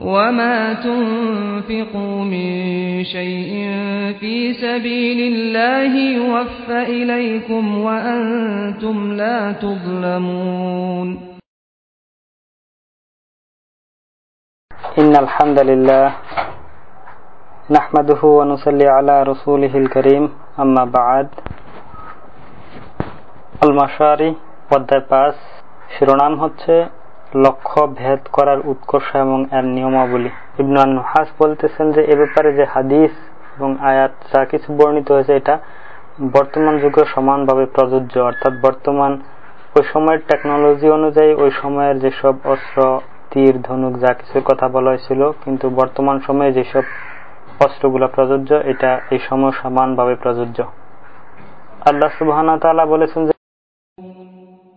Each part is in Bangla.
وما تنفقوا من شيء في سبيل الله يوفى إليكم وأنتم لا تظلمون إن الحمد لله نحمده ونصلي على رسوله الكريم أما بعد المشاري অধ্যায় পাঁচ শিরোনাম হচ্ছে লক্ষ্য ভেদ করার উৎকর্ষ এবং এর নিয়মাবলী। ইবনান হাস বলতেছেন যে, এ ব্যাপারে যে হাদিস এবং আয়াত যা কিছু বর্ণিত হয়েছে, এটা বর্তমান যুগে সমানভাবে প্রযোজ্য। অর্থাৎ বর্তমান ওই সময়ের টেকনোলজি অনুযায়ী ওই সময়ের যেসব অস্ত্র, তীর, ধনুক যা কিছুর কথা বলা হয়েছিল, কিন্তু বর্তমান সময়ে যেসব অস্ত্রগুলো প্রযোজ্য, এটা এই সময় সমানভাবে প্রযোজ্য। আল্লাহ সুবাহ বলেছেন যে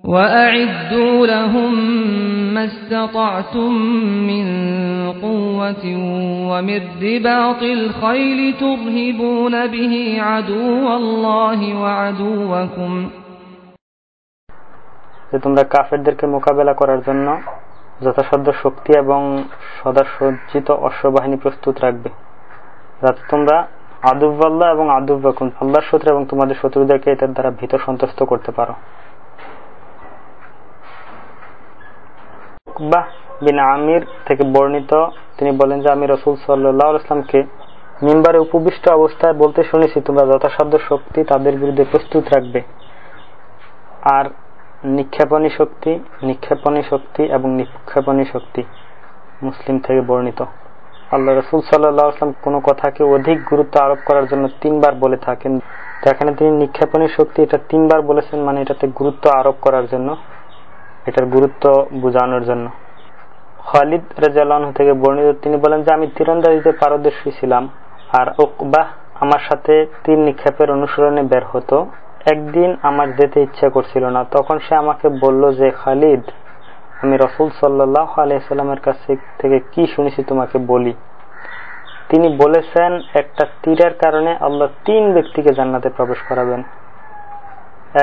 وأعدوا لهم ما استطعتم من قوة ومن رباط الخيل ترهبون به عدو الله وعدوكم যে তোমরা কাফেরদেরকে মোকাবেলা করার জন্য যথাসাধ্য শক্তি এবং সদাসজ্জিত অশ্ববাহিনী প্রস্তুত রাখবে যাতে তোমরা আদুব্বাল্লাহ এবং আদুব্বাকুম আল্লাহর শত্রু এবং তোমাদের শত্রুদেরকে এটার দ্বারা ভীত সন্তুষ্ট করতে পারো উকবাহ বিন আমির থেকে বর্ণিত। তিনি বলেন যে, আমি রসুল সাল্লাহ ইসলামকে মিম্বারে উপবিষ্ট অবস্থায় বলতে শুনেছি, তোমরা যথাসাধ্য শক্তি তাদের বিরুদ্ধে প্রস্তুত রাখবে। আর নিক্ষেপণী শক্তি নিক্ষেপণী শক্তি এবং নিক্ষেপণী শক্তি মুসলিম থেকে বর্ণিত। আল্লাহ রসুল সাল্লাহ আসলাম কোন কথাকে অধিক গুরুত্ব আরোপ করার জন্য তিনবার বলে থাকেন। যেখানে তিনি নিক্ষেপণী শক্তি এটা তিনবার বলেছেন মানে এটাতে গুরুত্ব আরোপ করার জন্য। এটার গুরুত্ব বোঝানোর জন্য। খালিদ রেজালান থেকে বর্ণিত তিনি বলেন যে, আমি তীরন্দাজিতে পারদর্শী ছিলাম আর ওকবাহ আমার সাথে তীর নিক্ষেপের অনুসরণে বের হতো। একদিন আমার যেতে ইচ্ছা করছিল না। তখন সে আমাকে বলল যে, খালিদ, আমি রসুল সাল্লাহ আলাইসাল্লামের কাছে থেকে কি শুনেছি তোমাকে বলি। তিনি বলেছেন, একটা তীরের কারণে আল্লাহ তিন ব্যক্তিকে জান্নাতে প্রবেশ করাবেন।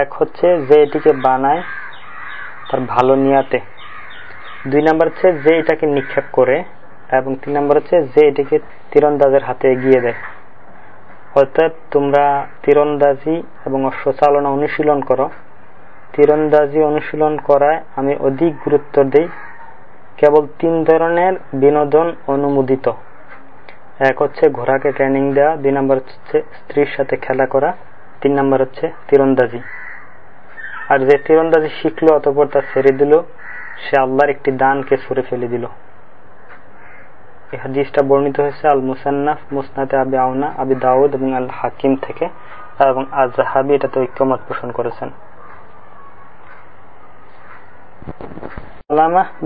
এক হচ্ছে যে এটিকে বানায় তার ভালো নিয়াতে। দুই নাম্বার হচ্ছে যে এটাকে নিক্ষেপ করে এবং তিন নাম্বার হচ্ছে যে এটিকে তীরন্দাজের হাতে এগিয়ে দেয়। অর্থাৎ তোমরা তীরন্দাজি এবং অশ্বচালনা অনুশীলন করো। তীরন্দাজি অনুশীলন করায় আমি অধিক গুরুত্ব দিই। কেবল তিন ধরনের বিনোদন অনুমোদিত। এক হচ্ছে ঘোড়াকে ট্রেনিং দেওয়া, দুই নাম্বার হচ্ছে স্ত্রীর সাথে খেলা করা, তিন নাম্বার হচ্ছে তীরন্দাজি। আর যে তীরন্দাজি শিখলো, অতপর তা ছেড়ে দিল, সে আল্লাহর একটি দানকে সরে ফেলে দিল। হাদিসটা বর্ণিত হয়েছে আল মুসান্নাফ মুসনাতে আবি আউনা, আবি দাউদ এবং আল হাকিম থেকে, এবং আজ জাহাবি এটাতে ঐক্যমত পোষণ করেছেন।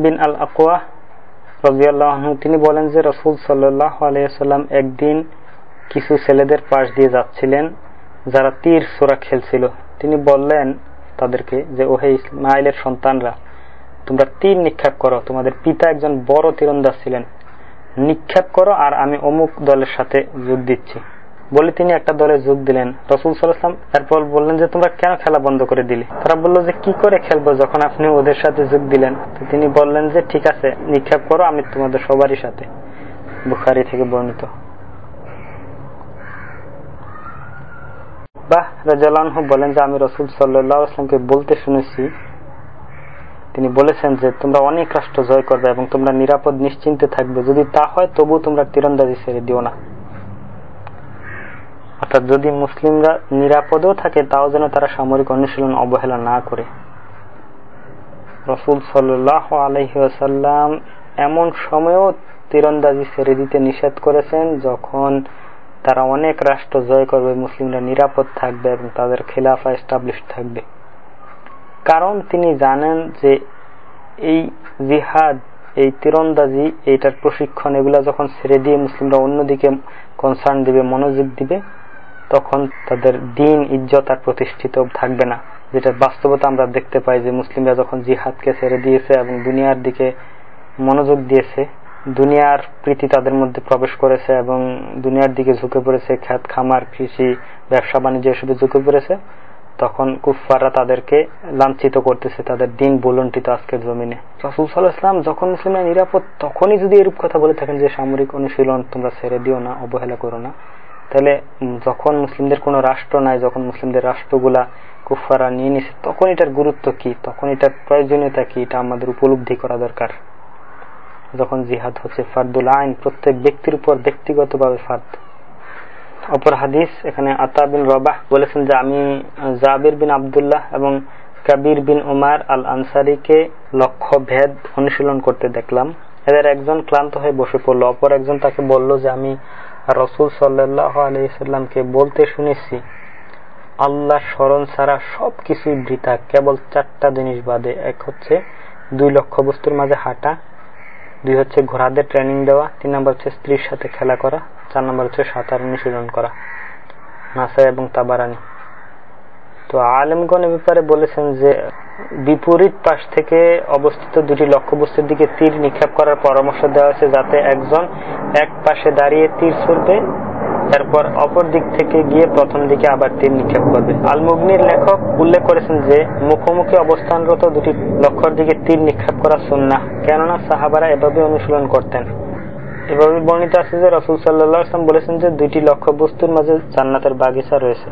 বিন আল আকোয়া রাজিয়াল্লাহ তিনি বলেন যে রসুল সাল্লাহ আলাইসাল্লাম একদিন কিছু ছেলেদের পাশ দিয়ে যাচ্ছিলেন, যারা তীর সোরা খেলছিল। তিনি বললেন তাদেরকে যে, ওহে ইসমাইলের সন্তানরা, তোমরা তীর নিক্ষেপ করো। তোমাদের পিতা একজন বড় তীরন্দাজ ছিলেন। নিক্ষেপ করো আর আমি অমুক দলের সাথে যোগ দিচ্ছি। বলে তিনি একটা দলে যোগ দিলেন। রসুল সাল্লাম এরপর বললেন যে, তোমরা কেন খেলা বন্ধ করে দিলে? তারা বলল যে, কি করে খেলব যখন আপনি ওদের সাথে যোগ দিলেন? তো তিনি বললেন যে, ঠিক আছে, নিক্ষেপ করো, আমি তোমাদের সবারই সাথে। বুখারি থেকে বর্ণিত। বাহ রাজালানহু বলেন যে, আমি রসুল সাল্লাহ বলতে শুনেছি। তিনি বলেছেন যে, তোমরা অনেক রাষ্ট্র জয় করবে এবং তোমরা নিরাপদ, নিশ্চিন্তে থাকবে। যদি তা হয় তবু তোমরা তীরন্দাজি ছেড়ে দিও না। অর্থাৎ যদি মুসলিমরা নিরাপদেও থাকে, তাও যেন তারা সামরিক অনুশীলন অবহেলা না করে। রসুল সাল্লাহ আলহিসাল্লাম এমন সময়েও তীরন্দাজি ছেড়ে দিতে নিষেধ করেছেন, যখন তারা অনেক রাষ্ট্র জয় করবে, মুসলিমরা নিরাপদ থাকবে এবং তাদের খেলাফা এস্টাবলিশ থাকবে। কারণ তিনি জানেন যে এই জিহাদ, এই তীরন্দাজি, এইটার প্রশিক্ষণ, এগুলা যখন ছেড়ে দিয়ে মুসলিমরা অন্যদিকে কনসার্ন দিবে, মনোযোগ দিবে, তখন তাদের দিন, ইজ্জত আর প্রতিষ্ঠিত থাকবে না। যেটা বাস্তবতা আমরা দেখতে পাই যে মুসলিমরা যখন জিহাদকে ছেড়ে দিয়েছে এবং দুনিয়ার দিকে মনোযোগ দিয়েছে দুনিয়ার প্রীতি তাদের মধ্যে প্রবেশ করেছে এবং দুনিয়ার দিকে ঝুঁকে পড়েছে, খ্যাত খামার, কৃষি, ব্যবসা বাণিজ্য এসবে ঝুঁকে পড়েছে, তখন কুফাররা তাদেরকে লাঞ্ছিত করতেছে, তাদের দিন বলন্টিত আজকের জমিনে। রাসুল সাল্লাহ ইসলাম যখন মুসলিমরা নিরাপদ, তখনই যদি এরূপ কথা বলে থাকেন যে, সামরিক অনুশীলন তোমরা ছেড়ে দিও না, অবহেলা করো না, তাহলে যখন মুসলিমদের কোনো রাষ্ট্র নাই, যখন মুসলিমদের রাষ্ট্রগুলা কুফারা নিয়ে নিছে, তখন এটার গুরুত্ব কি? তখন এটার প্রয়োজনীয়তা কি? এটা আমাদের উপলব্ধি করা দরকার। যখন জিহাদ হচ্ছে, ফার্দুল আইন প্রত্যেক ব্যক্তির উপর ব্যক্তিগতভাবে ফার্দ। অপর হাদিস, এখানে আতা বিন রবাহ বলেছেন যে, আমি জাবির বিন আবদুল্লাহ এবং কাবির বিন উমার আল আনসারিকে লক্ষ্য ভেদ অনুশীলন করতে দেখলাম। এদের একজন ক্লান্ত হয়ে বসে পড়ল, অপর একজন তাকে বলল যে, আমি রসুল সাল্লাহ আলাইসাল্লামকে বলতে শুনেছি, আল্লাহ স্মরণ ছাড়া সব কিছুই বৃথা, কেবল চারটা জিনিস বাদে, এক হচ্ছে দুই লক্ষ বস্তুর মাঝে হাঁটা দুই হচ্ছে ঘোড়াদের ট্রেনিং দেওয়া, তিন নম্বর হচ্ছে স্ত্রীর সাথে খেলা করা, চার নম্বর হচ্ছে সাঁতার অনুশীলন করা। নাসা এবং তাবারানি। তো আলেমগণ ব্যাপারে বলেছেন যে, বিপরীত পাশ থেকে অবস্থিত দুটি লক্ষ্যবস্তুর দিকে তীর নিক্ষেপ করার পরামর্শ দেওয়া হয়েছে যাতে একজন এক পাশে দাঁড়িয়ে তীর ছুড়বে এরপর অপর দিক থেকে গিয়ে প্রথম দিকে আবার তীর নিক্ষেপ করবে। আলমুগনির লেখক উল্লেখ করেছেন যে, মুখোমুখি অবস্থানরত দুটি লক্ষ্যর দিকে তীর নিক্ষেপ করা সুন্না কেননা সাহাবারা এভাবে অনুশীলন করতেন। এভাবে বর্ণিত আছে যে, রসুল সাল্লাহ বলেছেন যে, দুইটি লক্ষ্য বস্তুর মাঝে জান্নাতের বাগিচা রয়েছে।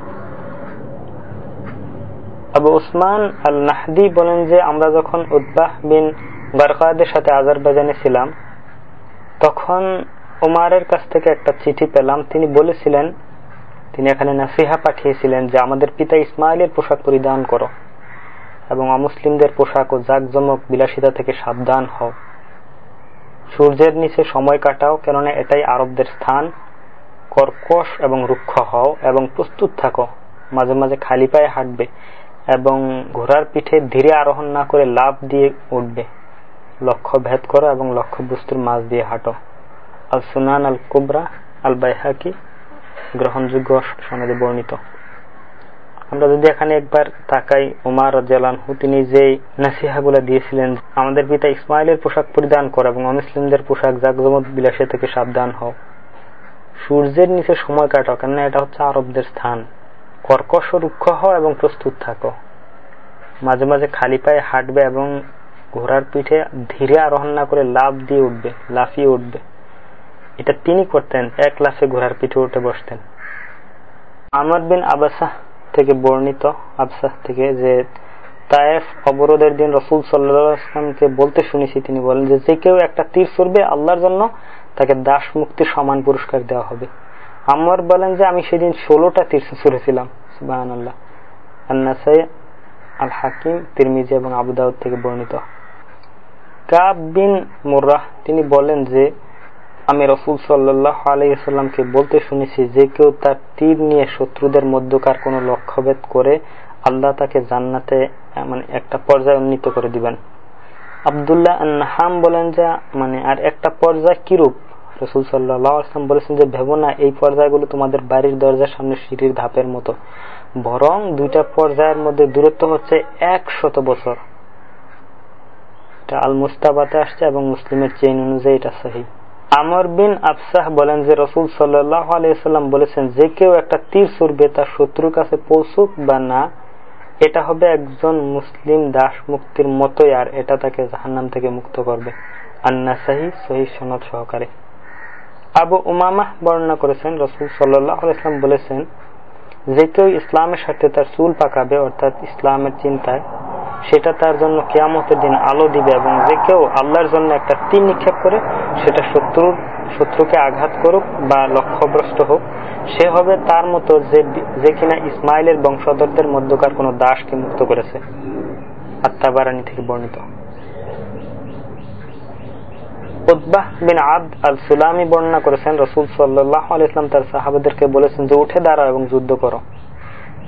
আবু উসমান আল নাহদি বলেন যে, আমরা যখন উদ্বাহ বিন বারকাদের সাথে আজারবাইজানে ছিলাম, তখন ওমারের কাছ থেকে একটা চিঠি পেলাম। তিনি বলেছিলেন, তিনি এখানে নাসিহা পাঠিয়েছিলেন যে, আমাদের পিতা ইসমাইলের পোশাক পরিধান করো এবং অমুসলিমদের পোশাক ও জাকজমক বিলাসিতা থেকে সাবধান হও। সূর্যের নিচে সময় কাটাও, কেননা এটাই আরবদের স্থান। কর্কশ এবং রুক্ষ হও এবং প্রস্তুত থাকো। মাঝে মাঝে খালি পায়ে হাঁটবে এবং ঘোড়ার পিঠে ধীরে আরোহণ না করে লাভ দিয়ে উঠবে। লক্ষ্য ভেদ করো এবং লক্ষ্য বস্তুর মাঝ দিয়ে হাঁটো। আল সুনান আল কুবরা আল বাইহাকি গ্রহণযোগ্য সনদে বর্ণিত। আমরা যদি এখানে একবার তাকাই, উমার জালানহু তিনি যে নাসিহাগুলা দিয়েছিলেন, আমাদের পিতা ইসমাইলের পোশাক পরিধান করো এবং অমুসলিমদের পোশাক জাকজমত বিলাসে থেকে সাবধান হও। সূর্যের নিচে সময় কাটাও, কেননা এটা হচ্ছে আরবদের স্থান। কর্কশ, রুক্ষ হও এবং প্রস্তুত থাকো। মাঝে মাঝে খালি পায়ে হাঁটবে এবং ঘোড়ার পিঠে ধীরে আরোহণ না করে লাভ দিয়ে উঠবে, লাফিয়ে উঠবে। এটা তিনি করতেন, এক লাফে ঘোড়ার পিঠে উঠে বসতেন। আমর বিন আবাসাহ থেকে বর্ণিত আবসাহ থেকে যে তায়েফ অবরোধের দিন রসুল সাল্লামকে বলতে শুনেছি, তিনি বলেন যে যে কেউ একটা তীর ছুড়বে আল্লাহর জন্য, তাকে দাস মুক্তির সমান পুরস্কার দেওয়া হবে। আমার বলেন যে আমি সেদিন ষোলোটা তীর ছুড়েছিলাম আল্লাহ আন্নাসাই আল হাকিম তিরমিজি এবং আবুদাউদ থেকে বর্ণিত। কাব বিন মোর্রাহ, তিনি বলেন যে আমি রসুল সাল্লাহ আলাইসাল্লামকে বলতে শুনেছি, যে কেউ তার তীর নিয়ে শত্রুদের মধ্যকার কোন লক্ষ্যভেদ করে আল্লাহ তাকে জান্নাতে মানে একটা পর্যায়ে উন্নীত করে দিবেন। আবদুল্লাহ নাহাম বলেন যে মানে আর একটা পর্যায় কিরূপ? রসুল সাল্লাহ আসলাম বলেছেন যে, ভেবো না, এই পর্যায়গুলো তোমাদের বাড়ির দরজার সামনে সিঁড়ির ধাপের মতো। বরং দুইটা পর্যায়ের মধ্যে দূরত্ব হচ্ছে এক শত বছর। এটা আল মুস্তাবাতে আসছে এবং মুসলিমের চেইন অনুযায়ী এটা সহি। আমর বিন আফসাহ বলেন যে রসুল আলাইসাল্লাম বলেছেন, যে কেউ একটা তীর ছুড়বে, তার শত্রুর কাছে পৌঁছুক বা না, এটা হবে একজন মুসলিম দাস মুক্তির মতোই, আর এটা তাকে জাহান্নাম থেকে মুক্ত করবে। আন্না সাহি সনদ সহকারে। আবু উমামা বর্ণনা করেছেন, রসুল আলাইসলাম বলেছেন, যে কেউ ইসলামের সাথে তার চুল পাকাবে, অর্থাৎ ইসলামের চিন্তায় সেটা তার জন্য কেয়ামতের দিন আলো দিবে এবং যে কেউ আল্লাহর জন্য একটা তীর নিক্ষেপ করে, সেটা শত্রুর শত্রুকে আঘাত করুক বা লক্ষ্যভ্রষ্ট হোক, সে হবে তার মতো যে যে কিনা ইসমাইলের বংশধরদের মধ্যকার কোন দাসকে মুক্ত করেছে। আত্মাবারানি থেকে বর্ণিত। বর্ণনা করেছেন, রসুল সাল্লাহ আলাইসলাম তার সাহাবাদেরকে বলেছেন যে, উঠে দাঁড়াও এবং যুদ্ধ করো।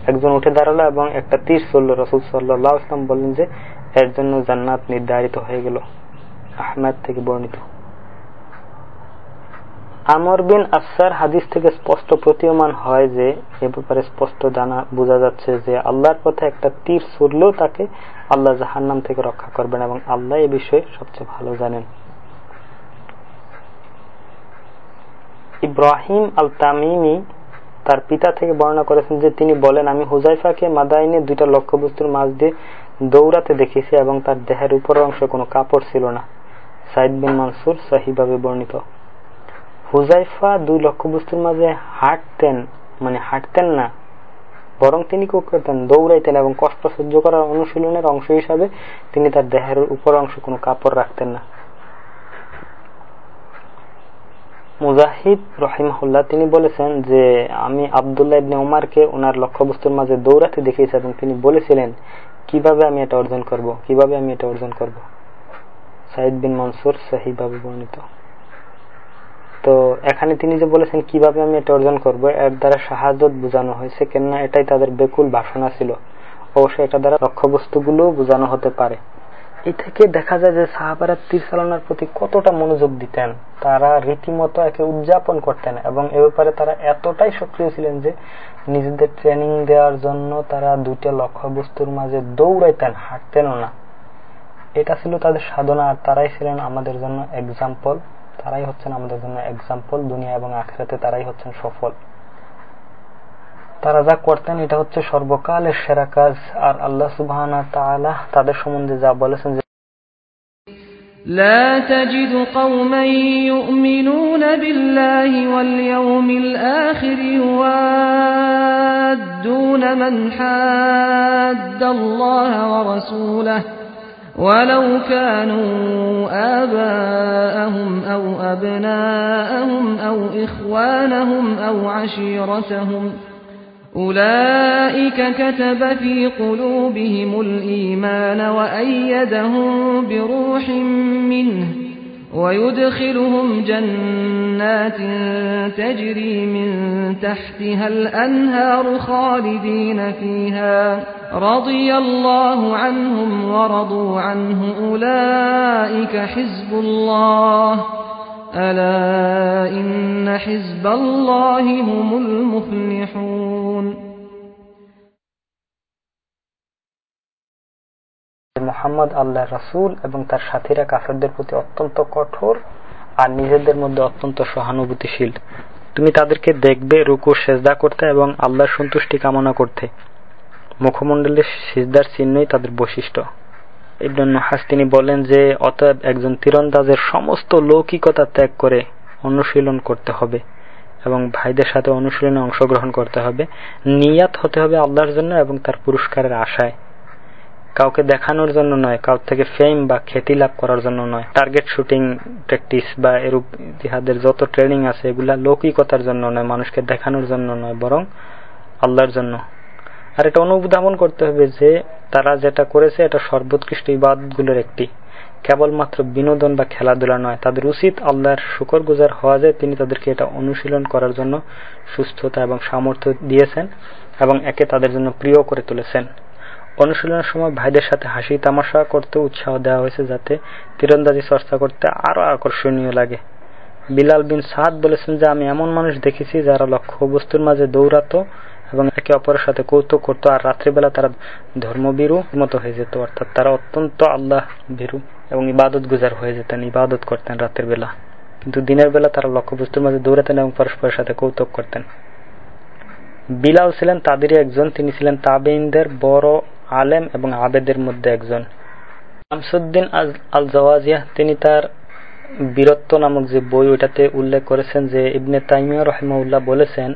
একজন উঠে দাঁড়াল এবং একটা তীর চলল। রসুল সাল্লাহ ইসলাম বললেন যে, এর জন্য জান্নাত নির্ধারিত হয়ে গেল। আহমেদ থেকে বর্ণিত। আমর বিন আফসার হাদিস থেকে স্পষ্ট প্রতীয়মান হয় যে, এ ব্যাপারে স্পষ্ট জানা, বোঝা যাচ্ছে যে, আল্লাহর পথে একটা তীর ছুড়লেও তাকে আল্লাহ জাহান্নাম থেকে রক্ষা করবেন এবং আল্লাহ এ বিষয়ে সবচেয়ে ভালো জানেন। ইব্রাহিম আল তামিমি তার পিতা থেকে বর্ণনা করেছেন যে তিনি বলেন, আমি হুজাইফাকে মাদাইনে দুইটা লক্ষ্যবস্তুর মাঝ দিয়ে দৌড়াতে দেখেছি এবং তার দেহের উপর অংশে কোনো কাপড় ছিল না। সাইদ বিন মানসুর সহিভাবে বর্ণিত। হুজাইফা দুই লক্ষ্যবস্তুর মাঝে হাঁটতেন মানে হাঁটতেন না, বরং তিনি কি করতেন? দৌড়াইতেন এবং কষ্ট সহ্য করার অনুশীলনের অংশ হিসাবে তিনি তার দেহের উপর অংশে কোনো কাপড় রাখতেন না। মুজাহিদ রহিমহুল্লাহ, তিনি বলেছেন যে আমি আবদুল্লাহ ইবনে উমারকে ওনার লক্ষ্যবস্তুর মাঝে দৌড়াতে দেখিয়েছি এবং তিনি বলেছিলেন, কীভাবে আমি এটা অর্জন করব? কীভাবে আমি এটা অর্জন করব? সাইদ বিন মনসুর সহিভাবে বর্ণিত। তো এখানে তিনি যে বলেছেন, কীভাবে আমি এটা অর্জন করব? এর দ্বারা সাহায্য বোঝানো হয়েছে, কেননা এটাই তাদের বেকুল বাসনা ছিল। অবশ্যই এটা দ্বারা লক্ষ্যবস্তুগুলো বোঝানো হতে পারে। এই থেকে দেখা যায় যে সাহাবারা তীর চালানোর প্রতি কতটা মনোযোগ দিতেন, তারা রীতিমতো একে উদযাপন করতেন এবং এ ব্যাপারে তারা এতটাই সক্রিয় ছিলেন যে নিজেদের ট্রেনিং দেওয়ার জন্য তারা দুইটা লক্ষ্যবস্তুর মাঝে দৌড়াইতেন, হাঁটতেনও না। এটা ছিল তাদের সাধনা আর তারাই ছিলেন আমাদের জন্য এক্সাম্পল তারাই হচ্ছেন আমাদের জন্য এক্সাম্পল দুনিয়া এবং আখেরাতে তারাই হচ্ছেন সফল। তারা যা করতেন এটা হচ্ছে সর্বকালের সেরা কাজ আর আল্লাহ সুবাহ তাদের সম্বন্ধে যা বলেছেন যে لا تجد قوما يؤمنون بالله واليوم الآخر يوادون من حاد الله ورسوله ولو كانوا آباءهم أو أبناءهم أو إخوانهم أو عشيرتهم أولئك كتب في قلوبهم الإيمان وأيدهم بروح منه ويدخلهم جنات تجري من تحتها الأنهار خالدين فيها. رضي الله عنهم ورضوا عنه أولئك حزب الله. ألا إن حزب الله هم المفلحون. মোহাম্মদ আল্লাহ রাসুল এবং তার সাথীরা কাফেরদের প্রতি অত্যন্ত কঠোর আর নিজেদের মধ্যে অত্যন্ত সহানুভূতিশীল। তুমি তাদেরকে দেখবে, রুকু, সেজদা করতে এবং আল্লাহর সন্তুষ্টি কামনা করতে। মুখমণ্ডলের সিজদার চিহ্নই তাদের বৈশিষ্ট্য। ইবনুল নাহাস তিনি বলেন যে, অতএব একজন তীরন্দাজের সমস্ত লৌকিকতা ত্যাগ করে অনুশীলন করতে হবে এবং ভাইদের সাথে অনুশীলনে অংশগ্রহণ করতে হবে। নিয়াত হতে হবে আল্লাহর জন্য এবং তার পুরস্কারের আশায়। কাউকে দেখানোর জন্য নয় কাউ থেকে ফেম বা খ্যাতি লাভ করার জন্য নয়। টার্গেট শুটিং প্র্যাকটিস বা এরূপ জিহাদের যত ট্রেনিং আছে, এগুলা লৌকিকতার জন্য নয়, মানুষকে দেখানোর জন্য নয়, বরং আল্লাহর জন্য। আর এটা অনুধাবন করতে হবে যে, তারা যেটা করেছে, এটা সর্বোৎকৃষ্ট ইবাদতগুলোর একটি। কেবলমাত্র বিনোদন বা খেলাধুলা নয়, তাদের উচিত আল্লাহর শুকর গুজার হওয়া যায় তিনি তাদেরকে এটা অনুশীলন করার জন্য সুস্থতা এবং সামর্থ্য দিয়েছেন এবং একে তাদের জন্য প্রিয় করে তুলেছেন। অনুশীলনের সময় ভাইদের সাথে হাসি তামাশা করতে উৎসাহ দেওয়া হয়েছে যাতে তীরন্দাজি চর্চা করতে আরও আকর্ষণীয় লাগে। বিলাল বিন সাদ বলেছেন যে, আমি এমন মানুষ দেখেছি যারা লক্ষ্য বস্তুর মাঝে দৌড়াতো এবং একে অপরের সাথে কৌতুক করতো, আর রাত্রিবেলা তারা ধর্মবীরু মতো হয়ে যেত, অর্থাৎ তারা অত্যন্ত আল্লাহ ভীরু এবং ইবাদত গুজার হয়ে যেতেন, ইবাদত করতেন রাতের বেলা। কিন্তু দিনের বেলা তারা লক্ষ্য বস্তুর মাঝে দৌড়াতেন এবং পরস্পরের সাথে কৌতুক করতেন। বিলাল ছিলেন তাদেরই একজন, তিনি ছিলেন তাবেইনদের বড় আলেম এবং আবেদের মধ্যে একজন। শামসুদ্দিন আল জওয়াজিয়া তিনি তার বীরত্ব নামক যে বই ওটাতে উল্লেখ করেছেন যে ইবনে তাইমিয়া রহমাউল্লাহ বলেছেন,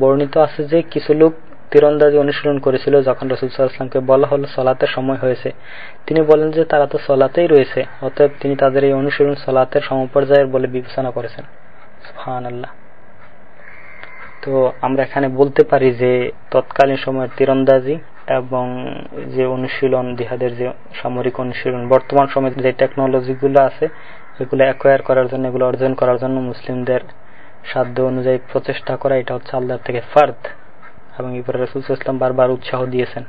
বর্ণিত আছে যে কিছু লোক তীরন্দাজি অনুশীলন করেছিল যখন রসুল সাল্লাহামকে বলা হলো সলাতের সময় হয়েছে। তিনি বলেন যে তারা তো সলাতেই রয়েছে, অতএব তিনি তাদের এই অনুশীলন সলাতের সমপর্যায়ের বলে বিবেচনা করেছেন। তো আমরা এখানে বলতে পারি যে তৎকালীন সময়ের তীরন্দাজি এবং যে অনুশীলন, জিহাদের যে সামরিক অনুশীলন, বর্তমান সময়ে যে টেকনোলজিগুলো আছে, এগুলো অ্যাকোয়ার করার জন্য, এগুলো অর্জন করার জন্য মুসলিমদের সাধ্য অনুযায়ী প্রচেষ্টা করা, এটা হচ্ছে আল্লাহর থেকে ফার্দ এবং এরপরে রসুল ইসলাম বারবার উৎসাহ দিয়েছেন।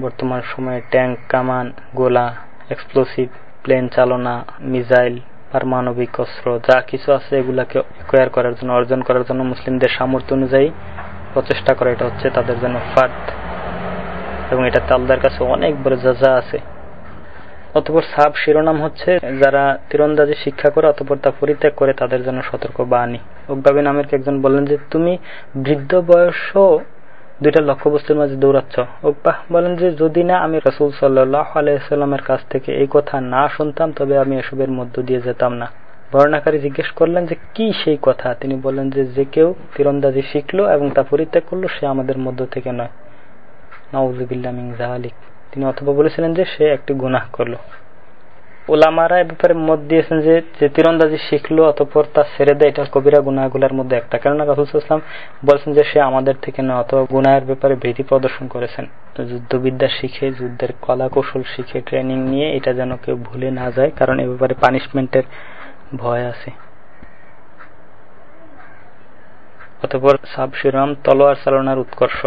বর্তমান সময়ে ট্যাঙ্ক কামান, গোলা এক্সপ্লোসিভ প্লেন চালনা মিসাইল পারমাণবিক অস্ত্র, যা কিছু আছে, এগুলাকে একয়ার করার জন্য, অর্জন করার জন্য মুসলিমদের সামর্থ্য অনুযায়ী প্রচেষ্টা করা, এটা হচ্ছে তাদের জন্য ফার্দ এবং এটা তালদার কাছে অনেক বড় যা আছে। অতপর সাব শিরোনাম হচ্ছে, যারা তীরন্দাজি শিক্ষা করে অতপর তা পরিত্যাগ করে তাদের জন্য সতর্ক বাণী। উকবাবিন আমিরকে একজন বললেন যে, তুমি বৃদ্ধ বয়স দুইটা লক্ষ্যবস্তুর মাঝে দৌড়াচ্ছ? উকবাহ বলেন যে, যদি না, আমি রসুল সাল্লাহ আলাইসাল্লামের কাছ থেকে এই কথা না শুনতাম, তবে আমি এসবের মধ্য দিয়ে যেতাম না। বর্ণাকারী জিজ্ঞেস করলেন যে, কি সেই কথা? তিনি বললেন যে যে কেউ তীরন্দাজি শিখলো এবং তা পরিত্যাগ করল, সে আমাদের মধ্য থেকে নয়। নওয়াজুবিল্লা তিনি অথবা বলেছিলেন যে, সে একটি গুনাহ করল। ওলামারা এ ব্যাপারে মত দিয়েছেন যে তীরন্দাজি শিখলো, অতপর তা ছেড়ে দেয়, এটা কবিরা গুনাহগুলার মধ্যে একটা। কেননা রাহুল বলছেন যে, সে আমাদের থেকে নয়, অথবা গুনাহের ব্যাপারে ভীতি প্রদর্শন করেছেন। যুদ্ধবিদ্যা শিখে, যুদ্ধের কলা কৌশল শিখে ট্রেনিং নিয়ে এটা যেন কেউ ভুলে না যায়, কারণ এ ব্যাপারে পানিশমেন্টের ভয় আছে। অতপর সাব শিরাম তলোয়ার চালনার উৎকর্ষ।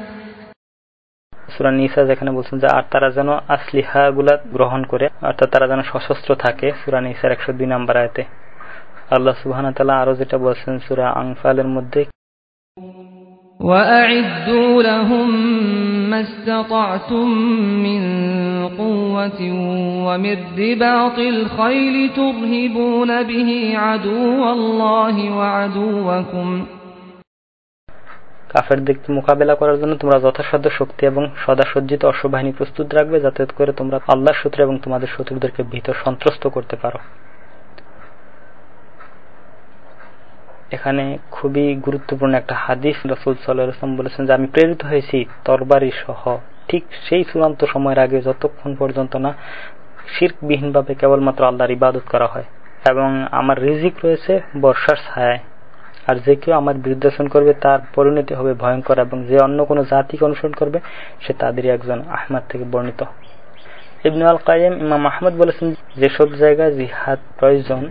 সুরা নিসা যেখানে বলছেন যে আর তারা যেন আসলিহা গুলা গ্রহণ করে অর্থাৎ তারা যেন সশস্ত্র থাকে সুরা নিসার একশো দুই নাম্বার আয়তে আল্লাহ সুবহান তালা আরো যেটা বলছেন সুরা আংফালের মধ্যে وأعدوا لهم ما استطعتم من قوة ومن رباط الخيل ترهبون به عدو الله وعدوكم কাফেরদেরকে মোকাবেলা করার জন্য তোমরা যথাসাধ্য শক্তি এবং সদাসজ্জিত অশ্ববাহিনী প্রস্তুত রাখবে, যাতে করে তোমরা আল্লাহর শত্রু এবং তোমাদের শত্রুদেরকে ভীত সন্ত্রস্ত করতে পারো। এখানে খুবই গুরুত্বপূর্ণ একটা হাদিস রসুল সাল্লাম বলেছেন যে, আমি প্রেরিত হয়েছি তরবারি সহ। ঠিক সেই চূড়ান্ত সময়ের আগে যতক্ষণ পর্যন্ত না শির্কবিহীনভাবে কেবলমাত্র আল্লাহর ইবাদত করা হয় এবং আমার রিজিক রয়েছে বর্ষার ছায়ায়। আর যে কেউ আমার বিরুদ্ধাসন করবে, তার পরিণতি হবে ভয়ঙ্কর এবং যে অন্য কোনো জাতিকে অনুসরণ করবে, সে তাদেরই একজন আহমদ থেকে বর্ণিত। ইবনে আল কাইম ইমাম আহমদ বলেছেন যেসব জায়গায় জিহাদ প্রয়োজন,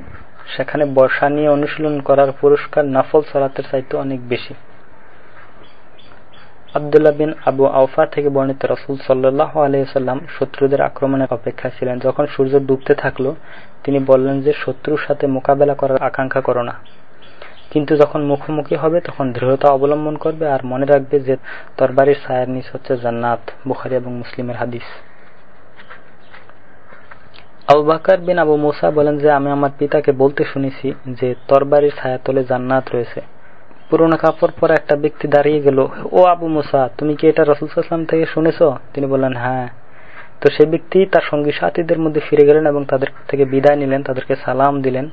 সেখানে বর্ষা নিয়ে অনুশীলন করার পুরস্কার, নাফল সালাতের চাইতে অনেক বেশি। আবদুল্লাহ বিন আবু আউফা থেকে বর্ণিত রসুল সাল্লাহ আলহাম শত্রুদের আক্রমণের অপেক্ষা ছিলেন। যখন সূর্য ডুবতে থাকল, তিনি বললেন যে শত্রুর সাথে মোকাবেলা করার আকাঙ্ক্ষা করো না। কিন্তু যখন মুখোমুখি হবে, তখন দৃঢ়তা অবলম্বন করবে আর মনে রাখবে যে তরবারির ছায়ার নিচ হচ্ছে জান্নাত, বুখারি এবং মুসলিমের হাদিস। আবু বিন আবু মুসা বলেন যে, আমি আমার পিতাকে বলতে শুনেছি যে, তরবারির ছায়া তলে জান্নাত রয়েছে। পুরোনো কাপড় পরে একটা ব্যক্তি দাঁড়িয়ে গেল, ও আবু মুসা, তুমি কি এটা রসুলাম থেকে শুনেছ? তিনি বললেন হ্যাঁ। তো সেই ব্যক্তি তার সঙ্গী সাথীদের মধ্যে ফিরে গেলেন এবং তাদের থেকে বিদায় নিলেন, তাদেরকে সালাম দিলেন।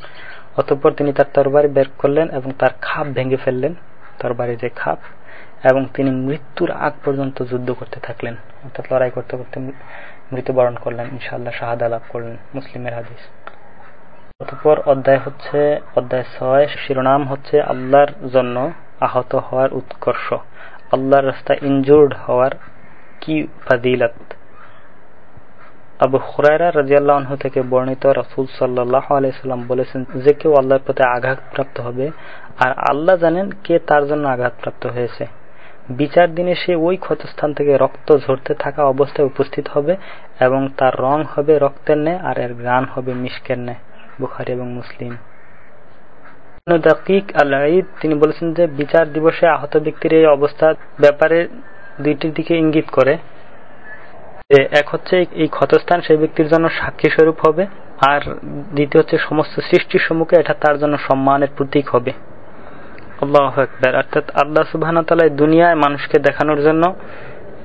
অতঃপর তিনি তার তরবারি বের করলেন এবং তার খাপ ভেঙে ফেললেন, তরবারি যে খাপ, এবং তিনি মৃত্যুর আগ পর্যন্ত যুদ্ধ করতে থাকলেন, অর্থাৎ লড়াই করতে করতে মৃত্যুবরণ করলেন ইনশাল্লাহ শাহাদা লাভ করলেন মুসলিমের হাদিস। অতঃপর অধ্যায় হচ্ছে, অধ্যায় ছয়, শিরোনাম হচ্ছে আল্লাহর জন্য আহত হওয়ার উৎকর্ষ। আল্লাহর রাস্তা ইনজুর্ড হওয়ার কি ফাদিলত আবু হুরায়রা রাজিয়াল্লাহ থেকে বর্ণিত রাসুল সাল্লাহ আলাইসাল্লাম বলেছেন যে কেউ আল্লাহর প্রতি আঘাতপ্রাপ্ত হবে আর আল্লাহ জানেন কে তার জন্য আঘাতপ্রাপ্ত হয়েছে। বিচার দিনে সে ওই ক্ষতস্থান থেকে রক্ত ঝরতে থাকা অবস্থায় উপস্থিত হবে এবং তার রং হবে রক্তের ন্যায় আর এর গান হবে মিষ্কের ন্যায়। বুখারি এবং মুসলিম। তিনি বলেছেন যে বিচার দিবসে আহত ব্যক্তির এই অবস্থা ব্যাপারে দুইটির দিকে ইঙ্গিত করে। এক হচ্ছে এই ক্ষতস্থান সেই ব্যক্তির জন্য সাক্ষী স্বরূপ হবে, আর দ্বিতীয় হচ্ছে সমস্ত সৃষ্টির সম্মুখে এটা তার জন্য সম্মানের প্রতীক হবে। আল্লাহ একবার অর্থাৎ আল্লাহ সুবাহ দুনিয়ায় মানুষকে দেখানোর জন্য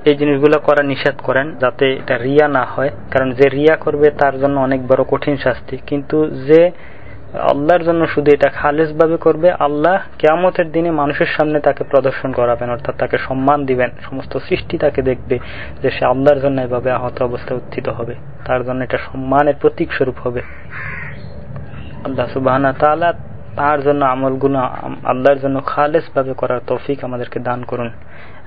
এই জিনিসগুলো করা নিষেধ করেন, যাতে এটা রিয়া না হয়। কারণ যে রিয়া করবে তার জন্য অনেক বড় কঠিন শাস্তি। কিন্তু যে আল্লাহর জন্য শুধু এটা খালেজ ভাবে করবে, আল্লাহ কেয়ামতের দিনে মানুষের সামনে তাকে প্রদর্শন করাবেন, অর্থাৎ তাকে সম্মান দিবেন। সমস্ত সৃষ্টি তাকে দেখবে যে সে আল্লাহর জন্য এভাবে আহত অবস্থায় উত্থিত হবে। তার জন্য এটা সম্মানের প্রতীক স্বরূপ হবে। আল্লাহ সুবাহ তার জন্য আমলগুলো আল্লাহর জন্য খালেস ভাবে করার তৌফিক আমাদেরকে দান করুন।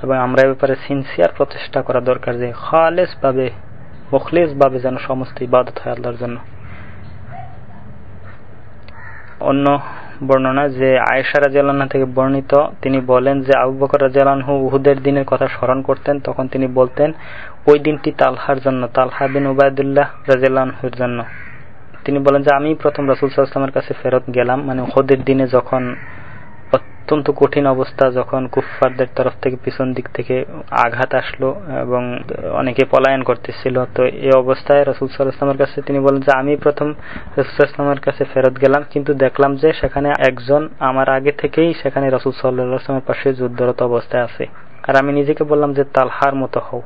এবং আমরা এ ব্যাপারে সিনসিয়ার প্রচেষ্টা করা দরকার যে খালেস ভাবে মুখলেস ভাবে যেন সমস্ত ইবাদত হয় আল্লাহর জন্য। অন্য বর্ণনা যে আয়েশা রাজিয়াল্লাহ থেকে বর্ণিত, তিনি বলেন যে আবু বকর রাজিয়ালহু উহুদের দিনের কথা স্মরণ করতেন। তখন তিনি বলতেন, ওই দিনটি তালহার জন্য, তালহা বিন উবায়দুল্লাহ রাজিয়াল্লাহুর জন্য। তিনি বলেন যে আমি প্রথম রাসুল সাল্লামের কাছে ফেরত গেলাম। মানে ওহদের দিনে যখন অত্যন্ত কঠিন অবস্থা যখন কুফফারদের তরফ থেকে পিছন দিক থেকে আঘাত আসলো এবং অনেকে পলায়ন করতেছিল। তো এই অবস্থায় রসুল সাল্লাহামের কাছে তিনি বলেন যে, আমি প্রথম রসুলামের কাছে ফেরত গেলাম, কিন্তু দেখলাম যে সেখানে একজন আমার আগে থেকেই সেখানে রসুল সাল্লাহামের পাশে যুদ্ধরত অবস্থায় আছে। আর আমি নিজেকে বললাম যে, তালহার মতো হও।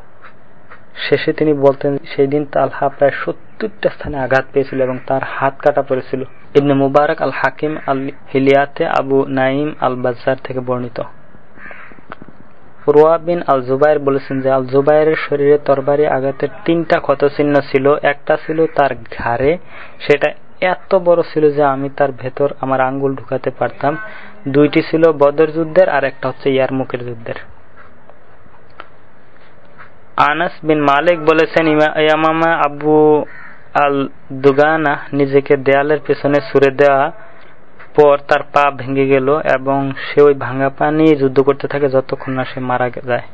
শেষে তিনি বলতেন সেই দিন তালহা প্রায় সত্তরটা স্থানে আঘাত পেয়েছিল এবং তার হাত কাটা পড়েছিল। ইবনে মুবারক আল হাকিম আল হিলিয়াতে আবু নাইম আল বাজার থেকে বর্ণিত। আল জুবাইর বলেছেন যে আল জুবাইরের শরীরে তরবারি আঘাতের তিনটা ক্ষত চিহ্ন ছিল। একটা ছিল তার ঘাড়ে, সেটা এত বড় ছিল যে আমি তার ভেতর আমার আঙ্গুল ঢুকাতে পারতাম। দুইটি ছিল বদর যুদ্ধের আর একটা হচ্ছে ইয়ারমুকের যুদ্ধের। আনাস বিন মালিক বলেছেন ইয়ামামা আবু আল দুগানা নিজেকে দেয়ালের পেছনে সুরে দেওয়া পর তার পা ভেঙে গেল এবং সে ওই ভাঙা পা নিয়ে যুদ্ধ করতে থাকে যতক্ষণ না সে মারা যায়।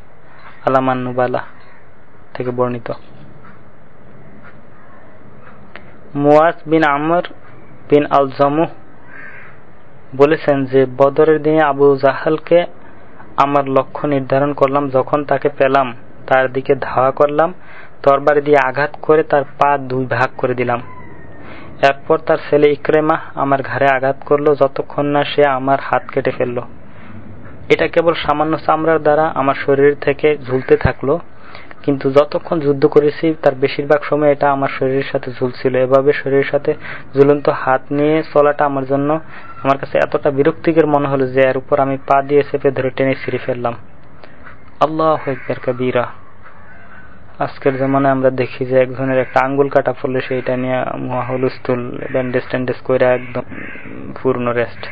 আলামান নুবালা থেকে বর্ণিত। মুয়াজ বিন আমর বিন আল জমু বলেছেন যে, বদরের দিনে আবু জাহালকে আমার লক্ষ্য নির্ধারণ করলাম যখন তাকে পেলাম। তার দিকে ধাওয়া করলাম, তরবারি দিয়ে আঘাত করে তার পা দুই ভাগ করে দিলাম। এরপর তার ছেলে ইক্রেমা আমার ঘাড়ে আঘাত করল যতক্ষণ না সে আমার হাত কেটে ফেলল। এটা কেবল সামান্য চামড়ার দ্বারা আমার শরীর থেকে ঝুলতে থাকল, কিন্তু যতক্ষণ যুদ্ধ করেছি তার বেশিরভাগ সময় এটা আমার শরীরের সাথে ঝুলছিল। এভাবে শরীরের সাথে ঝুলন্ত হাত নিয়ে চলাটা আমার জন্য আমার কাছে এতটা বিরক্তিকর মনে হলো যে এর উপর আমি পা দিয়ে চেপে ধরে টেনে ছিঁড়ে ফেললাম। আল্লাহ কবিরা। আজকের জমানায় আমরা দেখি যে একজনের একটা আঙ্গুল কাটা পড়লে সেইটা নিয়ে মহাহুলুস্তুল ব্যান্ডেজ ট্যান্ডেজ করে একদম পূর্ণ রেস্ট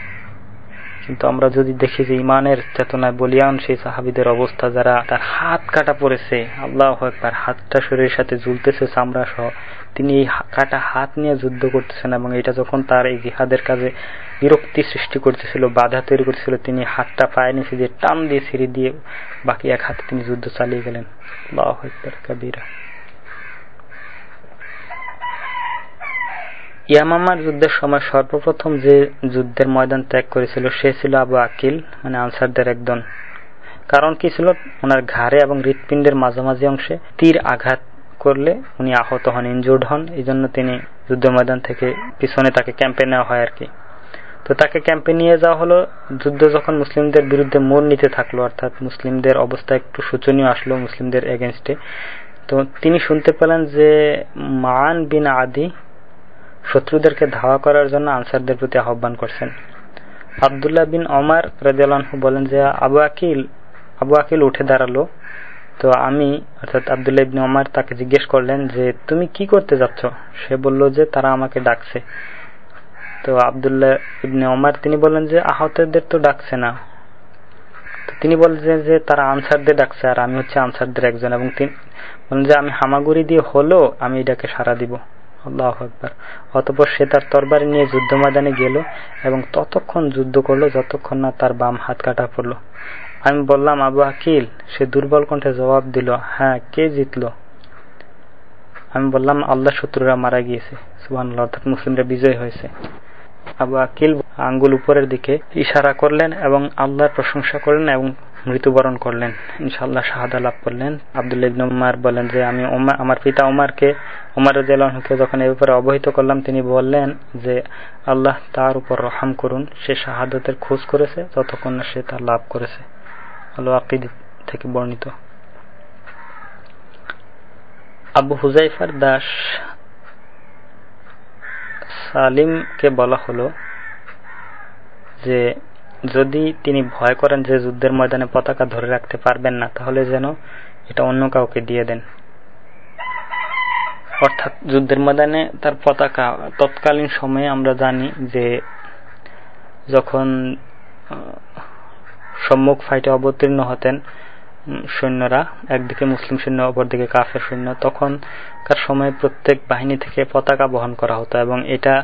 কিন্তু আমরা যদি দেখি যে ইমানের চেতনায় বলিয়ান সেই সাহাবিদের অবস্থা, যারা তার হাত কাটা পড়েছে, আল্লাহ একবার হাতটা শরীরের সাথে ঝুলতেছে চামড়া সহ তিনি এই কাটা হাত নিয়ে যুদ্ধ করতেছেন এবং এটা যখন তার এই জিহাদের কাজে বিরক্তি সৃষ্টি করতেছিল, বাধা তৈরি করতেছিল। তিনি হাতটা পায়ে নিচে দিয়ে টান দিয়ে ছিঁড়ে দিয়ে বাকি এক হাতে তিনি যুদ্ধ চালিয়ে গেলেন। একবার ইয়ামামার যুদ্ধের সময় সর্বপ্রথম যে যুদ্ধের ময়দান ত্যাগ করেছিল, সে ছিল আবু আকিল মানে আনসারদের একজন কারণ কি ছিল? ওনার ঘাড়ে এবং হৃৎপিণ্ডের মাঝামাঝি অংশে তীর আঘাত করলে উনি আহত হন ইনজুর্ড হন। এই জন্য তিনি যুদ্ধ ময়দান থেকে পিছনে তাকে ক্যাম্পে নেওয়া হয় আর কি। তো তাকে ক্যাম্পে নিয়ে যাওয়া হলো। যুদ্ধ যখন মুসলিমদের বিরুদ্ধে মোড় নিতে থাকল, অর্থাৎ মুসলিমদের অবস্থা একটু শোচনীয় আসলো মুসলিমদের এগেনস্টে তো তিনি শুনতে পেলেন যে মান বিন আদি শত্রুদেরকে ধাওয়া করার জন্য আনসারদের প্রতি আহ্বান করছেন। আবদুল্লাহ বিন অমার রাজু বলেন যে, আবু আকিল আবু আকিল উঠে দাঁড়াল। তো আমি, অর্থাৎ আবদুল্লাহ ইবনে অমার তাকে জিজ্ঞেস করলেন যে, তুমি কি করতে যাচ্ছ? সে বলল যে, তারা আমাকে ডাকছে। তো আবদুল্লাহ ইবনে অমার তিনি বললেন যে আহতদের তো ডাকছে না। তিনি বলছেন যে তারা আনসারদের ডাকছে, আর আমি হচ্ছে আনসারদের একজন। এবং তিনি বলেন যে আমি হামাগুড়ি দিয়ে হলো, আমি এটাকে সারা দিব। আল্লাহ অতপর সে তার তরবারি নিয়ে যুদ্ধ ময়দানে গেল এবং ততক্ষণ যুদ্ধ করল, যতক্ষণ না তার বাম হাত কাটা পড়ল। আমি বললাম, আবু আকিল। সে দুর্বল কণ্ঠে জবাব দিল হ্যাঁ কে জিতল? আমি বললাম, আল্লাহ শত্রুরা মারা গিয়েছে। সুবান অর্থাৎ মুসলিমরা বিজয় হয়েছে। আবু আকিল আঙ্গুল উপরের দিকে ইশারা করলেন এবং আল্লাহর প্রশংসা করলেন এবং মৃত্যুবরণ করলেন। ইনশাল্লাহ শাহাদা লাভ করলেন। আবদুল্লাহ ইবনে উমার বলেন যে, আমি আমার পিতা উমারকে, উমার রাজিয়ালকে যখন এ ব্যাপারে অবহিত করলাম, তিনি বললেন যে, আল্লাহ তার উপর রহাম করুন। সে শাহাদতের খোঁজ করেছে, যতক্ষণ সে তা লাভ করেছে। আল আকিদ থেকে বর্ণিত। আবু হুজাইফার দাস সালিমকে বলা হলো যে, যদি তিনি ভয় করেন যে যুদ্ধের ময়দানে পতাকা ধরে রাখতে পারবেন না, তাহলে যেন এটা অন্য কাউকে দিয়ে দেন। অর্থাৎ যুদ্ধের ময়দানে তার পতাকা, তৎকালীন সময়ে আমরা জানি যে যখন সম্মুখ ফাইটে অবতীর্ণ হতেন সৈন্যরা, একদিকে মুসলিম সৈন্য, অপরদিকে কাফের সৈন্য, তখনকার সময় প্রত্যেক বাহিনী থেকে পতাকা বহন করা হতো এবং এটা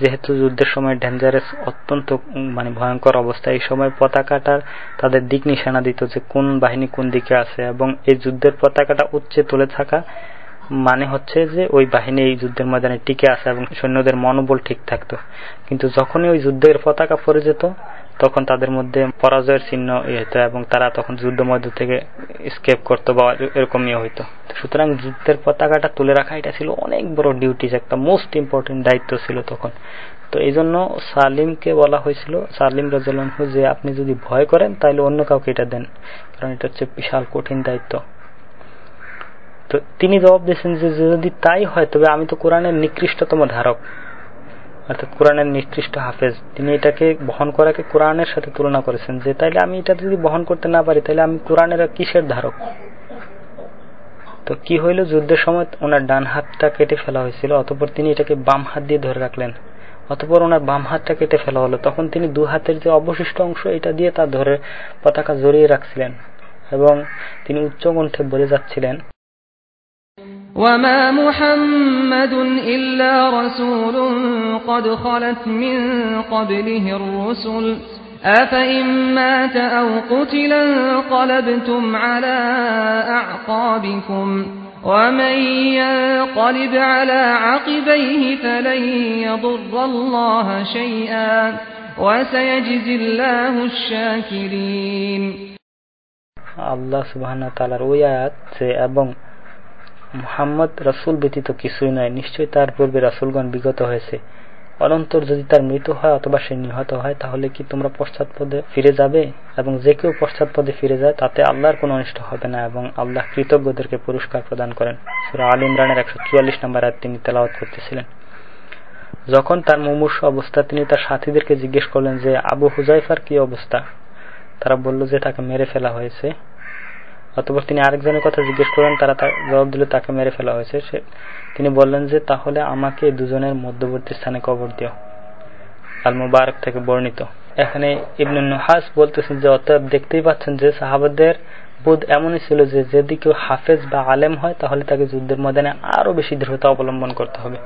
যেহেতু যুদ্ধের সময় ডেঞ্জারাস অত্যন্ত মানে ভয়ঙ্কর অবস্থা, এই সময় পতাকাটার তাদের দিক নিশানা দিত যে কোন বাহিনী কোন দিকে আছে এবং এই যুদ্ধের পতাকাটা উচ্চে তুলে থাকা মানে হচ্ছে যে ওই বাহিনী এই যুদ্ধের ময়দানে টিকে আছে এবং সৈন্যদের মনোবল ঠিক থাকতো। কিন্তু যখনই ওই যুদ্ধের পতাকা পরে যেত তখন তাদের মধ্যে পরাজয়ের চিহ্ন ইয়ে হতো এবং তারা তখন যুদ্ধ মধ্য থেকে স্কেপ করতো বা এরকম ইয়ে হইতো। সুতরাং যুদ্ধের পতাকাটা তুলে রাখা, এটা ছিল অনেক বড় ডিউটিস একটা মোস্ট ইম্পর্টেন্ট দায়িত্ব ছিল তখন। তো এই জন্য সালিমকে বলা হয়েছিল, সালিম রাজু যে আপনি যদি ভয় করেন তাহলে অন্য কাউকে এটা দেন। কারণ এটা হচ্ছে বিশাল কঠিন দায়িত্ব। তো তিনি জবাব দিয়েছেন যে যদি তাই হয়, তবে আমি তো কোরআনের নিকৃষ্টতম ধারক। অর্থাৎ কোরআনের নিকৃষ্ট হাফেজ, তিনি এটাকে বহন করাকে কোরআনের সাথে তুলনা করেছেন যে তাইলে আমি এটা যদি বহন করতে না পারি তাহলে আমি কোরআনের কিসের ধারক? তো কি হইল? যুদ্ধের সময় ওনার ডান হাতটা কেটে ফেলা হয়েছিল, অতপর তিনি এটাকে বাম হাত দিয়ে ধরে রাখলেন। অতপর ওনার বাম হাতটা কেটে ফেলা হলো, তখন তিনি দু হাতের যে অবশিষ্ট অংশ, এটা দিয়ে তা ধরে পতাকা জড়িয়ে রাখছিলেন এবং তিনি উচ্চ কণ্ঠে বলে যাচ্ছিলেন وما محمد إلا رسول قد خلت من قبله الرسل أفإن مات أو قتلا قلبتم على أعقابكم ومن ينقلب على عقبيه فلن يضر الله شيئا وسيجزي الله الشاكرين الله سبحانه وتعالى رؤيات سيئة মুহাম্মদ রাসুল ব্যতীত কিছুই নয় নিশ্চয়ই তার পূর্বে রাসুলগণ বিগত হয়েছে। অনন্তর যদি তার মৃত্যু হয় অথবা সে নিহত হয়, তাহলে কি তোমরা পশ্চাৎপদে ফিরে যাবে? এবং যে কেউ পশ্চাৎপদে ফিরে যায়, তাতে আল্লাহর কোনো অনিষ্ট হবে না এবং আল্লাহ কৃতজ্ঞদেরকে পুরস্কার প্রদান করেন। সুরা আল ইমরানের একশো চুয়াল্লিশ নম্বর তিনি তেলাওয়াত করতেছিলেন। যখন তার মুমূর্ষ অবস্থা, তিনি তার সাথীদেরকে জিজ্ঞেস করলেন যে, আবু হুজাইফার কি অবস্থা? তারা বলল যে, তাকে মেরে ফেলা হয়েছে। অতপর তিনি আরেকজনের কথা জিজ্ঞেস করলেন তারা জবাব দিল, তাকে মেরে ফেলা হয়েছে। তিনি বললেন যে, তাহলে আমাকে দুজনের মধ্যবর্তী স্থানে কবর দিও। আল মুবারক থেকে বর্ণিত। এখানে ইবন হাস বলতেছেন যে, অতএব দেখতেই পাচ্ছেন যে, সাহাবাদের বোধ এমনই ছিল যে, যদি কেউ হাফেজ বা আলেম হয়, তাহলে তাকে যুদ্ধের ময়দানে আরও বেশি দৃঢ়তা অবলম্বন করতে হবে।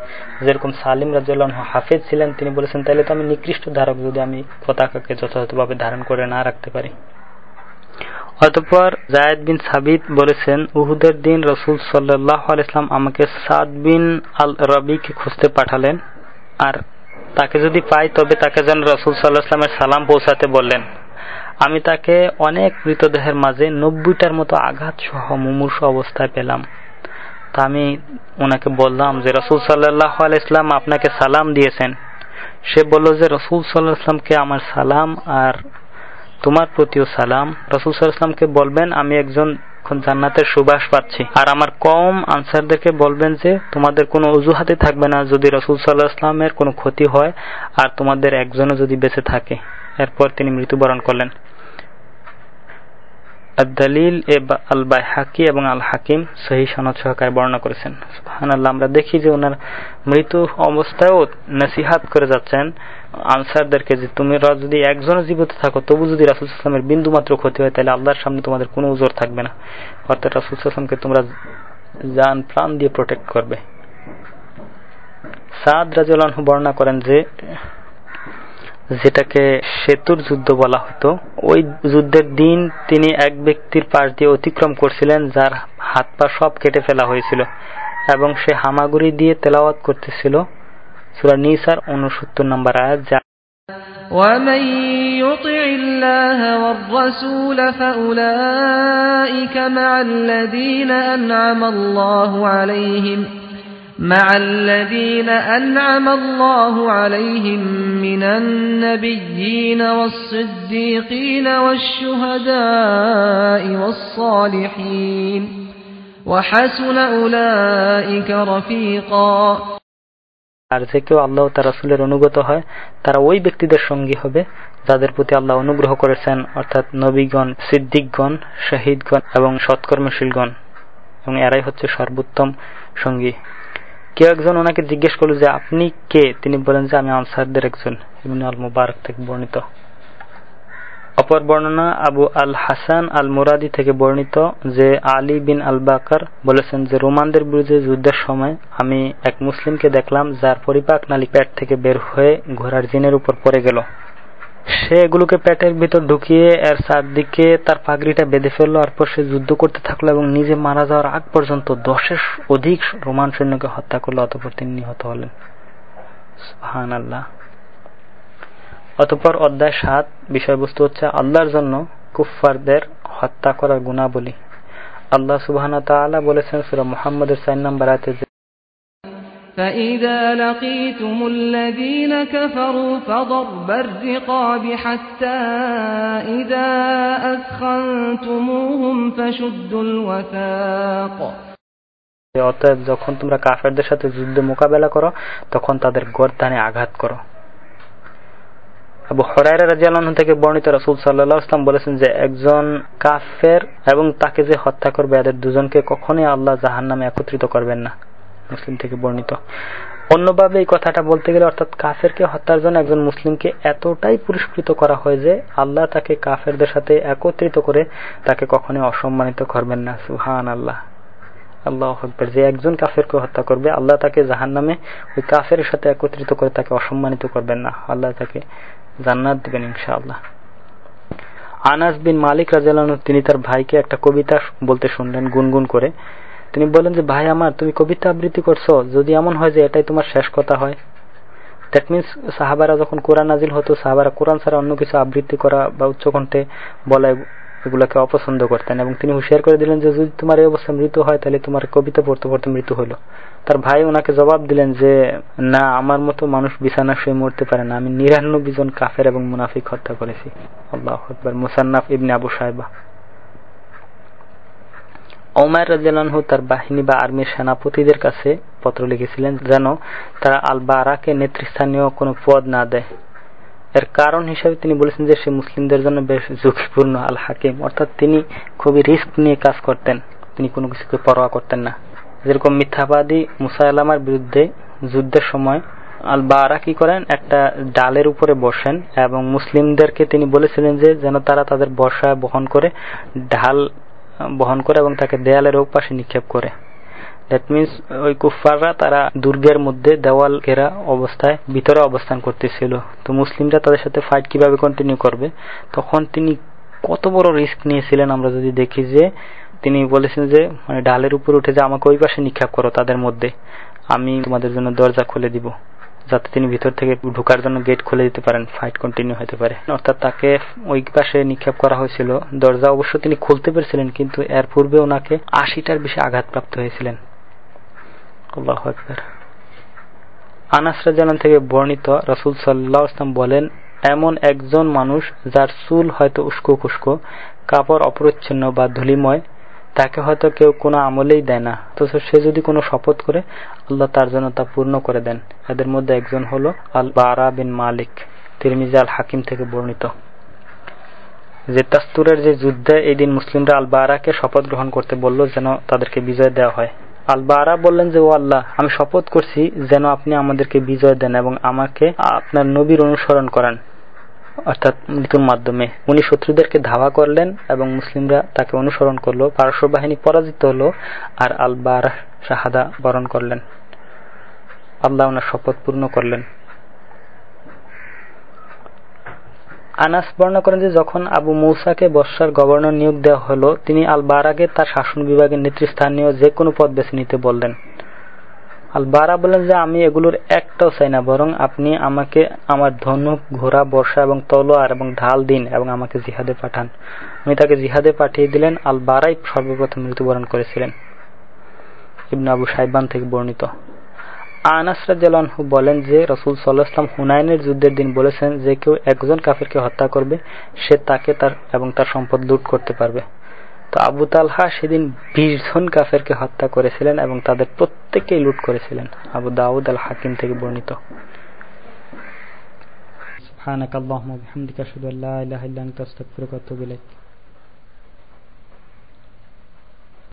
যেরকম সালিম রাজুল্লাহ হাফেজ ছিলেন, তিনি বলেছেন তাহলে তো আমি নিকৃষ্ট ধারক, যদি আমি পতাকাকে যথাযথভাবে ধারণ করে না রাখতে পারি। অতঃপর জায়দ বিন সাবিত বলেছেন, উহুদের দিন রসুল সাল্লাহ আমাকে সাদ বিন আল রবিকে খুঁজতে পাঠালেন। আর তাকে যদি পাই, তবে তাকে যেন রসুল সাল্লাহামের সালাম পৌঁছাতে বললেন। আমি তাকে অনেক মৃতদেহের মাঝে নব্বইটার মতো আঘাত সহ মুমূর্ষ অবস্থায় পেলাম। তা আমি ওনাকে বললাম যে, রসুল সাল্লাহ আলাইসলাম আপনাকে সালাম দিয়েছেন। সে বলল যে, রসুল সাল্লাহ আসলামকে আমার সালাম আর তোমার প্রতিও সালাম। রসুল সাল্লামকে বলবেন, আমি একজন জান্নাতের সুবাস পাচ্ছি। আর আমার কম আনসারদেরকে বলবেন যে, তোমাদের কোনো অজুহাতে থাকবে না যদি রসুল সাল্লাহ আসলামের কোনো ক্ষতি হয় আর তোমাদের একজনও যদি বেঁচে থাকে। এরপর তিনি মৃত্যুবরণ করলেন। দলিল আল হাকি এবং আল হাকিম সহি সনদ সহকারে বর্ণনা করেছেন। আমরা দেখি যে ওনার মৃত্যু অবস্থায়ও নসিহাত করে যাচ্ছেন। আনসারদেরকে যে তুমি যদি একজনও জীবিত থাকো, তবু যদি রাসুল ইসলামের বিন্দু মাত্র ক্ষতি হয়, তাহলে আল্লাহর সামনে তোমাদের কোনো উজোর থাকবে না। অর্থাৎ রাসুল ইসলামকে তোমরা যান প্রাণ দিয়ে প্রোটেক্ট করবে। সাদ রাজুল্লাহ বর্ণনা করেন যে, যেটাকে সেতুর যুদ্ধ বলা হতো, ওই যুদ্ধের দিন তিনি এক ব্যক্তির পাশ দিয়ে অতিক্রম করছিলেন, যার হাত পা সব কেটে ফেলা হয়েছিল। এবং সে হামাগুড়ি দিয়ে তেলাওয়াত করতেছিল। সুরা নিসার উনসত্তর নম্বর আয়াত যা ومن يطع الله والرسول فأولئك مع الذين أنعم الله عليهم مع الذين أنعم الله عليهم من النبيين والصديقين والشهداء والصالحين وحسن أولئك رفيقا আর যে কেউ আল্লাহ তার রাসুলের অনুগত হয়, তারা ওই ব্যক্তিদের সঙ্গী হবে, যাদের প্রতি আল্লাহ অনুগ্রহ করেছেন, অর্থাৎ নবীগণ, সিদ্দিকগণ, শহীদগণ এবং সৎকর্মশীলগণ। এবং এরাই হচ্ছে সর্বোত্তম সঙ্গী। কেউ একজন ওনাকে জিজ্ঞেস করল যে, আপনি কে? তিনি বলেন যে, আমি আনসারদের একজন, ইবনে আল মুবারক থেকে বর্ণিত। অপর বর্ণনা আবু আল হাসান আল মুরাদি থেকে বর্ণিত যে আলী বিন আল বাকার বলেছেন যে রোমানদের বিরুদ্ধে যুদ্ধের সময় আমি এক মুসলিমকে দেখলাম যার পরিপাক নালী পেট থেকে বের হয়ে ঘোড়ার জিনের উপর পড়ে গেল। সে এগুলোকে পেটের ভিতর ঢুকিয়ে এর চারদিকে তার পাগড়িটা বেঁধে ফেলল আর পর সে যুদ্ধ করতে থাকল এবং নিজে মারা যাওয়ার আগ পর্যন্ত দশের অধিক রোমান সৈন্যকে হত্যা করল, অতপর তিনি নিহত হলেন। আল্লাহ অতপর অধ্যায় সাত বিষয়বস্তু হচ্ছে আল্লাহর জন্য কুফফারদের হত্যা করার গুণাবলী আল্লাহ সুবাহ বলেছেন সুরা মোহাম্মদের সাইন নাম্বার আয়তে فإذا لقيتم الذين كفروا فضرب الرقاب حتى إذا أثخنتموهم فشدوا الوثاق অতএব যখন তোমরা কাফেরদের সাথে যুদ্ধ মোকাবেলা করো তখন তাদের গর্দানে আঘাত করো আবু হরাইরা রাজিয়ালহ থেকে বর্ণিত রসুল সাল্লাহ ইসলাম বলেছেন যে, একজন কাফের এবং তাকে যে হত্যা করবে, এদের দুজনকে কখনই আল্লাহ জাহান নামে একত্রিত করবেন না। মুসলিম থেকে বর্ণিত। অন্যভাবে এই কথাটা বলতে গেলে, অর্থাৎ কাফেরকে হত্যার জন্য একজন মুসলিমকে এতটাই পুরস্কৃত করা হয় যে, আল্লাহ তাকে কাফেরদের সাথে একত্রিত করে তাকে কখনোই অসম্মানিত করবেন না। সুহান আল্লাহ আল্লাহ আকবর। যে একজন কাফেরকে হত্যা করবে, আল্লাহ তাকে জাহান নামে ওই কাফের সাথে একত্রিত করে তাকে অসম্মানিত করবেন না। আল্লাহ তাকে জান্নাত দিবেন ইনশাআল্লাহ। আনাস বিন মালিক রাজালানু তিনি তার ভাইকে একটা কবিতা বলতে শুনলেন, গুনগুন করে। তিনি বলেন যে, ভাই আমার, তুমি কবিতা আবৃত্তি করছ, যদি এমন হয় যে এটাই তোমার শেষ কথা হয়। দ্যাট মিনস সাহাবারা যখন কোরআন নাজিল হতো, সাহাবারা কোরআন ছাড়া অন্য কিছু আবৃত্তি করা বা উচ্চকণ্ঠে বলা এগুলোকে অপছন্দ করতেন এবং তিনি হুশিয়ার করে দিলেন যে, যদি তোমার এই অবস্থা মৃত্যু হয়, তাহলে তোমার কবিতা পড়তে পড়তে মৃত্যু হলো। তার ভাই ওনাকে জবাব দিলেন যে, না, আমার মতো মানুষ বিছানা শুয়ে মরতে পারে না। আমি নিরানব্বই জন কাফের এবং মুনাফিক হত্যা করেছি। আল্লাহ আকবর। মুসান্নাফ ইবনে আবু সাহেবা ওমার রাজু তার বাহিনী বা আর্মির সেনাপতিদের কাছে পত্র লিখেছিলেন যেন তারা আল বারাকে নেতৃস্থানীয় কোনো পদ না দেয়। এর কারণ হিসেবে তিনি বলেছেন যে, সে মুসলিমদের জন্য বেশ ঝুঁকিপূর্ণ আল হাকিম অর্থাৎ তিনি খুবই রিস্ক নিয়ে কাজ করতেন। তিনি কোনো কিছুকে পরোয়া করতেন না। যেরকম মিথ্যাবাদী মুসাইলামার বিরুদ্ধে যুদ্ধের সময় আল বারা কি করেন? একটা ডালের উপরে বসেন এবং মুসলিমদেরকে তিনি বলেছিলেন যে, যেন তারা তাদের বর্ষা বহন করে, ঢাল বহন করে এবং তাকে দেয়ালের পাশে নিক্ষেপ করে। দ্যাট মিনস ওই কুফাররা তারা দুর্গের মধ্যে দেওয়াল ঘেরা অবস্থায় ভিতরে অবস্থান করতেছিল। তো মুসলিমরা তাদের সাথে ফাইট কীভাবে কন্টিনিউ করবে? তখন তিনি কত বড় রিস্ক নিয়েছিলেন আমরা যদি দেখি যে তিনি বলেছেন যে মানে ডালের উপর উঠে যে আমাকে ওই পাশে নিক্ষেপ করো তাদের মধ্যে, আমি তোমাদের জন্য দরজা খুলে দিব, যাতে তিনি ভিতর থেকে ঢোকার জন্য গেট খুলে দিতে পারেন ফাইট কন্টিনিউ হতে পারে। অর্থাৎ তাকে ওই পাশে নিক্ষেপ করা হয়েছিল। দরজা অবশ্য তিনি খুলতে পেরেছিলেন, কিন্তু এর পূর্বে ওনাকে আশিটার বেশি আঘাতপ্রাপ্ত হয়েছিলেন। আল্লাহ আনাস রাজান থেকে বর্ণিত রসুল সাল্লাহ ইসলাম বলেন, এমন একজন মানুষ যার চুল হয়তো উস্কো কুস্কো কাপড় অপরিচ্ছন্ন বা ধুলিময় তাকে হয়তো কেউ কোনো আমলেই দেয় না। তো সে যদি কোনো শপথ করে, আল্লাহ তার জন্য তা পূর্ণ করে দেন। এদের মধ্যে একজন হলো আল বারা বিন মালিক, তিরমিজা আল হাকিম থেকে বর্ণিত। যে তাস্তুরের যে যুদ্ধে এই দিন মুসলিমরা আল বারাকে শপথ গ্রহণ করতে বলল যেন তাদেরকে বিজয় দেওয়া হয়। আল বারা বললেন যে, ও আল্লাহ, আমি শপথ করছি যেন আপনি আমাদেরকে বিজয় দেন এবং আমাকে আপনার নবীর অনুসরণ করান। অর্থাৎ মৃত্যুর মাধ্যমে। উনি শত্রুদেরকে ধাওয়া করলেন এবং মুসলিমরা তাকে অনুসরণ করল পারস্য বাহিনী পরাজিত হলো আর আল বার শাহাদা বরণ করলেন। আল্লাহ ওনার শপথ পূর্ণ করলেন। আনাস বর্ণনা করেন যে, যখন আবু মৌসাকে বর্ষার গভর্নর নিয়োগ দেওয়া হলো, তিনি আল বারাকে তার শাসন বিভাগের নেতৃস্থানীয় যে কোনো পদ বেছে নিতে বললেন। আল বারা বলেন যে আমি এগুলোর একটাও চাই না, বরং আপনি আমাকে আমার ধনুক, ঘোড়া, বর্ষা এবং তলোয়ার এবং ঢাল দিন এবং আমাকে জিহাদে পাঠান। উনি তাকে জিহাদে পাঠিয়ে দিলেন, আল বারাই সর্বপ্রথম মৃত্যুবরণ করেছিলেন। ইবনা আবু সাইবান থেকে বর্ণিত। আনাস বলেন যে, রসুল সাল্লাহাম হুনায়নের যুদ্ধের দিন বলেছেন যে, কেউ একজন কাফিরকে হত্যা করবে, সে তাকে তার এবং তার সম্পদ লুট করতে পারবে। তো আবু তালহা সেদিন বিশ জন কাফেরকে হত্যা করেছিলেন এবং তাদের প্রত্যেকেই লুট করেছিলেন আবু দাউদ আল হাকিম থেকে বর্ণিত سبحانك اللهم وبحمدك اشهد ان لا اله الا انت استغفرك واتوب اليك